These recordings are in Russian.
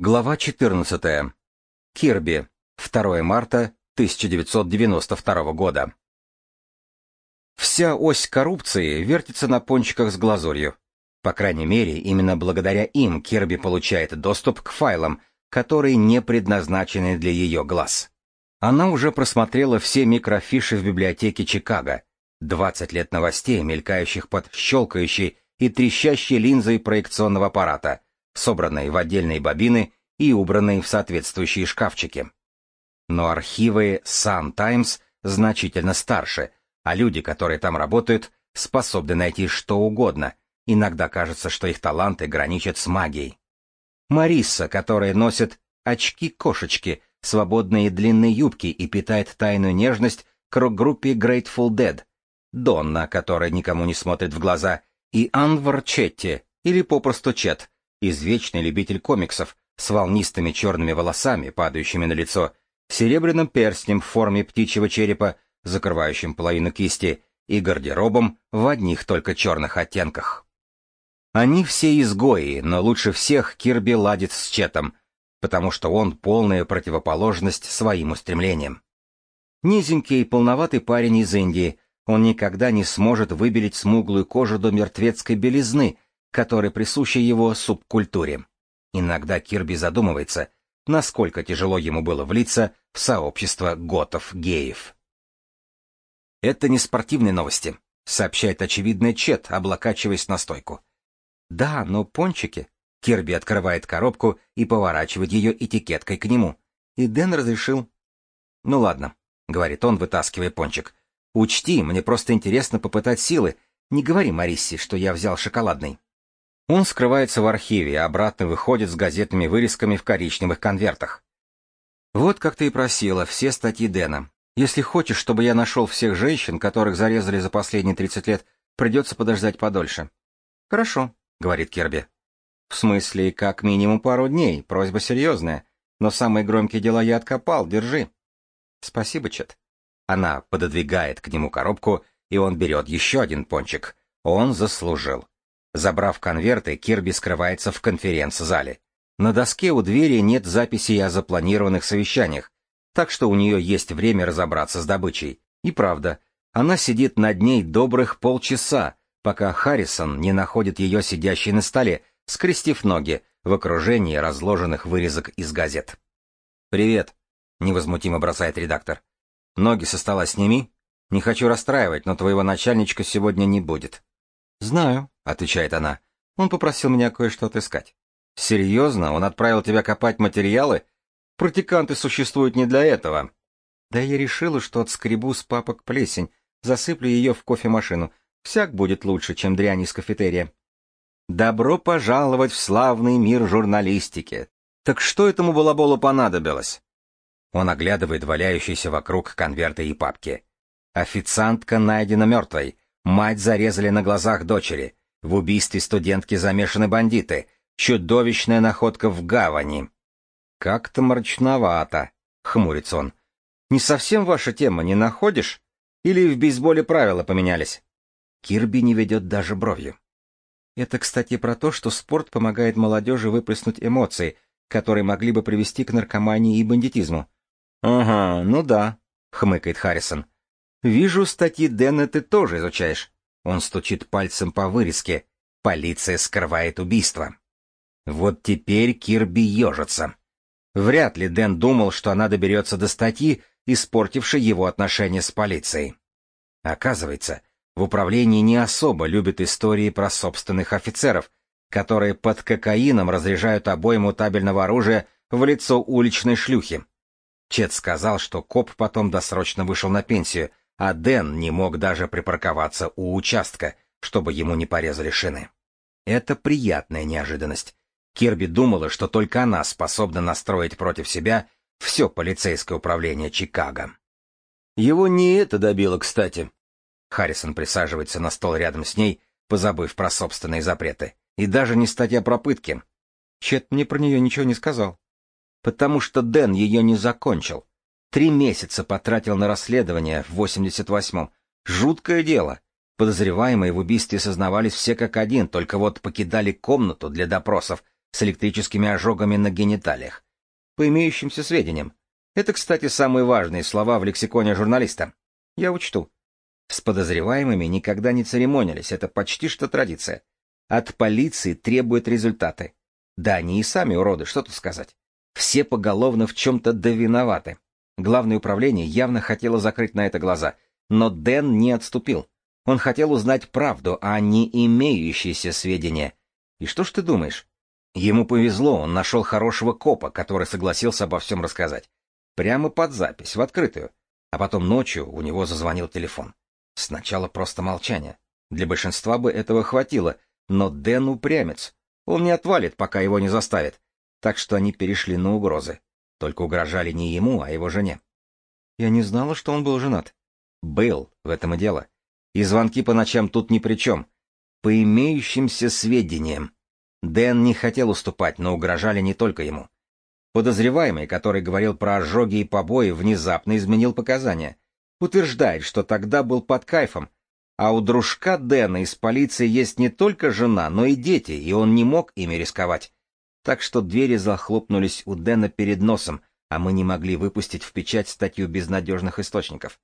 Глава 14. Кирби. 2 марта 1992 года. Вся ось коррупции вертится на пончиках с глазурью. По крайней мере, именно благодаря им Кирби получает доступ к файлам, которые не предназначены для ее глаз. Она уже просмотрела все микрофиши в библиотеке Чикаго, 20 лет новостей, мелькающих под щелкающей и трещащей линзой проекционного аппарата — собранные в отдельные бобины и убранные в соответствующие шкафчики. Но архивы Sun Times значительно старше, а люди, которые там работают, способны найти что угодно. Иногда кажется, что их таланты граничат с магией. Мариса, которая носит очки-кошечки, свободные длинные юбки и питает тайную нежность к рок-группе Grateful Dead, Донна, которая никому не смотрит в глаза, и Анвар Четти, или попросту Чет, извечный любитель комиксов, с волнистыми черными волосами, падающими на лицо, серебряным перстнем в форме птичьего черепа, закрывающим половину кисти, и гардеробом в одних только черных оттенках. Они все изгои, но лучше всех Кирби ладит с Четом, потому что он полная противоположность своим устремлениям. Низенький, полноватый парень из Индии, он никогда не сможет выбелить смуглую кожу до мертвецкой белизны, которой присуща его субкультуре. Иногда Кирби задумывается, насколько тяжело ему было влиться в сообщество готов-геев. «Это не спортивные новости», — сообщает очевидный Чет, облокачиваясь на стойку. «Да, но пончики...» Кирби открывает коробку и поворачивает ее этикеткой к нему. И Дэн разрешил. «Ну ладно», — говорит он, вытаскивая пончик. «Учти, мне просто интересно попытать силы. Не говори Мариссе, что я взял шоколадный». Он скрывается в архиве, а обратно выходит с газетными вырезками в коричневых конвертах. Вот как ты и просила, все статьи Дэна. Если хочешь, чтобы я нашел всех женщин, которых зарезали за последние 30 лет, придется подождать подольше. Хорошо, говорит Керби. В смысле, как минимум пару дней, просьба серьезная. Но самые громкие дела я откопал, держи. Спасибо, Чет. Она пододвигает к нему коробку, и он берет еще один пончик. Он заслужил. Забрав конверты, Кирби скрывается в конференц-зале. На доске у двери нет записей о запланированных совещаниях, так что у нее есть время разобраться с добычей. И правда, она сидит над ней добрых полчаса, пока Харрисон не находит ее сидящей на столе, скрестив ноги в окружении разложенных вырезок из газет. «Привет», — невозмутимо бросает редактор. «Ноги со стола сними. Не хочу расстраивать, но твоего начальничка сегодня не будет». «Знаю», — отвечает она. «Он попросил меня кое-что отыскать». «Серьезно? Он отправил тебя копать материалы? Протиканты существуют не для этого». «Да я решила, что отскребу с папок плесень, засыплю ее в кофемашину. Всяк будет лучше, чем дрянь из кафетерия». «Добро пожаловать в славный мир журналистики. Так что этому балаболу понадобилось?» Он оглядывает валяющиеся вокруг конверты и папки. Официантка найдена мертвой. Мать зарезали на глазах дочери. В убийстве студентки замешаны бандиты. Чудовищная находка в гавани. Как-то мрачновато, хмурится он. Не совсем ваша тема, не находишь? Или в бейсболе правила поменялись? Кирби не ведет даже бровью. Это, кстати, про то, что спорт помогает молодежи выплеснуть эмоции, которые могли бы привести к наркомании и бандитизму. Ага, ну да, хмыкает Харрисон. Вижу, статьи Дэна ты тоже изучаешь. Он стучит пальцем по вырезке. Полиция скрывает убийство. Вот теперь Кирби ежится. Вряд ли Дэн думал, что она доберется до статьи, испортившей его отношения с полицией. Оказывается, в управлении не особо любят истории про собственных офицеров, которые под кокаином разряжают обойму табельного оружия в лицо уличной шлюхи. Чет сказал, что коп потом досрочно вышел на пенсию, а Дэн не мог даже припарковаться у участка, чтобы ему не порезали шины. Это приятная неожиданность. Кирби думала, что только она способна настроить против себя все полицейское управление Чикаго. Его не это добило, кстати. Харрисон присаживается на стол рядом с ней, позабыв про собственные запреты, и даже не статья про пытки. Чет мне про нее ничего не сказал. Потому что Дэн ее не закончил. Три месяца потратил на расследование в 88-м. Жуткое дело. Подозреваемые в убийстве сознавались все как один, только вот покидали комнату для допросов, с электрическими ожогами на гениталиях. По имеющимся сведениям. Это, кстати, самые важные слова в лексиконе журналиста. Я учту. С подозреваемыми никогда не церемонились, это почти что традиция. От полиции требуют результаты. Да они и сами уроды, что тут сказать. Все поголовно в чем-то довиноваты. Главное управление явно хотело закрыть на это глаза, но Дэн не отступил. Он хотел узнать правду, а не имеющиеся сведения. И что ж ты думаешь? Ему повезло, он нашел хорошего копа, который согласился обо всем рассказать. Прямо под запись, в открытую. А потом ночью у него зазвонил телефон. Сначала просто молчание. Для большинства бы этого хватило, но Дэн упрямец. Он не отвалит, пока его не заставит. Так что они перешли на угрозы. Только угрожали не ему, а его жене. Я не знала, что он был женат. Был, в этом и дело. И звонки по ночам тут ни при чем. По имеющимся сведениям. Дэн не хотел уступать, но угрожали не только ему. Подозреваемый, который говорил про ожоги и побои, внезапно изменил показания. Утверждает, что тогда был под кайфом, а у дружка Дэна из полиции есть не только жена, но и дети, и он не мог ими рисковать. Так что двери захлопнулись у Дэна перед носом, а мы не могли выпустить в печать статью безнадежных источников.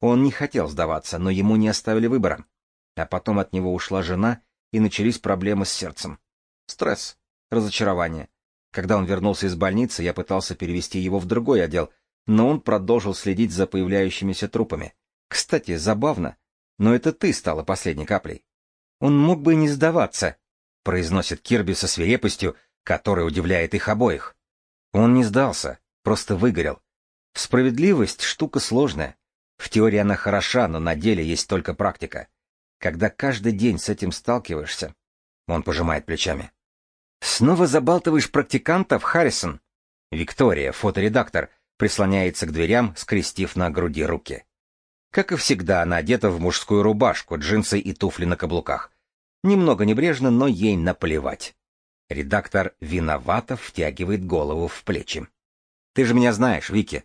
Он не хотел сдаваться, но ему не оставили выбора. А потом от него ушла жена, и начались проблемы с сердцем. Стресс, разочарование. Когда он вернулся из больницы, я пытался перевести его в другой отдел, но он продолжил следить за появляющимися трупами. Кстати, забавно, но это ты стала последней каплей. Он мог бы не сдаваться, произносит Кирби со свирепостью, которая удивляет их обоих. Он не сдался, просто выгорел. Справедливость — штука сложная. В теории она хороша, но на деле есть только практика. Когда каждый день с этим сталкиваешься, он пожимает плечами. Снова забалтываешь практикантов, Харрисон? Виктория, фоторедактор, прислоняется к дверям, скрестив на груди руки. Как и всегда, она одета в мужскую рубашку, джинсы и туфли на каблуках. Немного небрежно, но ей наплевать. Редактор виновато втягивает голову в плечи. «Ты же меня знаешь, Вики».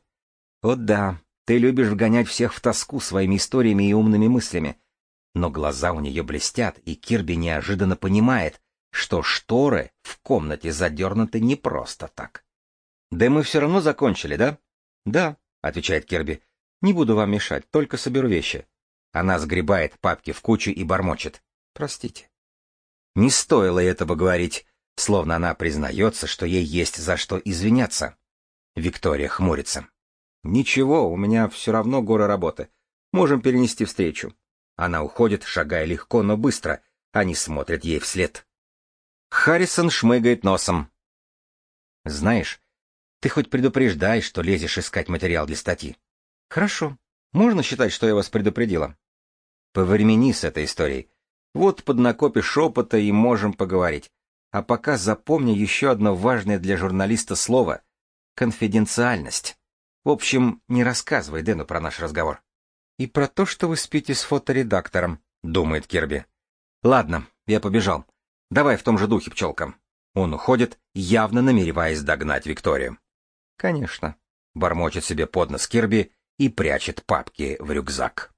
«О да, ты любишь вгонять всех в тоску своими историями и умными мыслями. Но глаза у нее блестят, и Кирби неожиданно понимает, что шторы в комнате задернуты не просто так. «Да мы все равно закончили, да?» «Да», — отвечает Кирби. «Не буду вам мешать, только соберу вещи». Она сгребает папки в кучу и бормочет. «Простите». Не стоило этого говорить, словно она признается, что ей есть за что извиняться. Виктория хмурится. «Ничего, у меня все равно гора работы. Можем перенести встречу». Она уходит, шагая легко, но быстро. Они смотрят ей вслед. Харрисон шмыгает носом. «Знаешь, ты хоть предупреждай, что лезешь искать материал для статьи». «Хорошо. Можно считать, что я вас предупредила?» «Повремени с этой историей. Вот поднакопишь опыта и можем поговорить. А пока запомни еще одно важное для журналиста слово — конфиденциальность. В общем, не рассказывай Дэну про наш разговор. И про то, что вы спите с фоторедактором, думает Кирби. Ладно, я побежал. Давай в том же духе, пчелка. Он уходит, явно намереваясь догнать Викторию. Конечно. Бормочет себе под нос Кирби и прячет папки в рюкзак.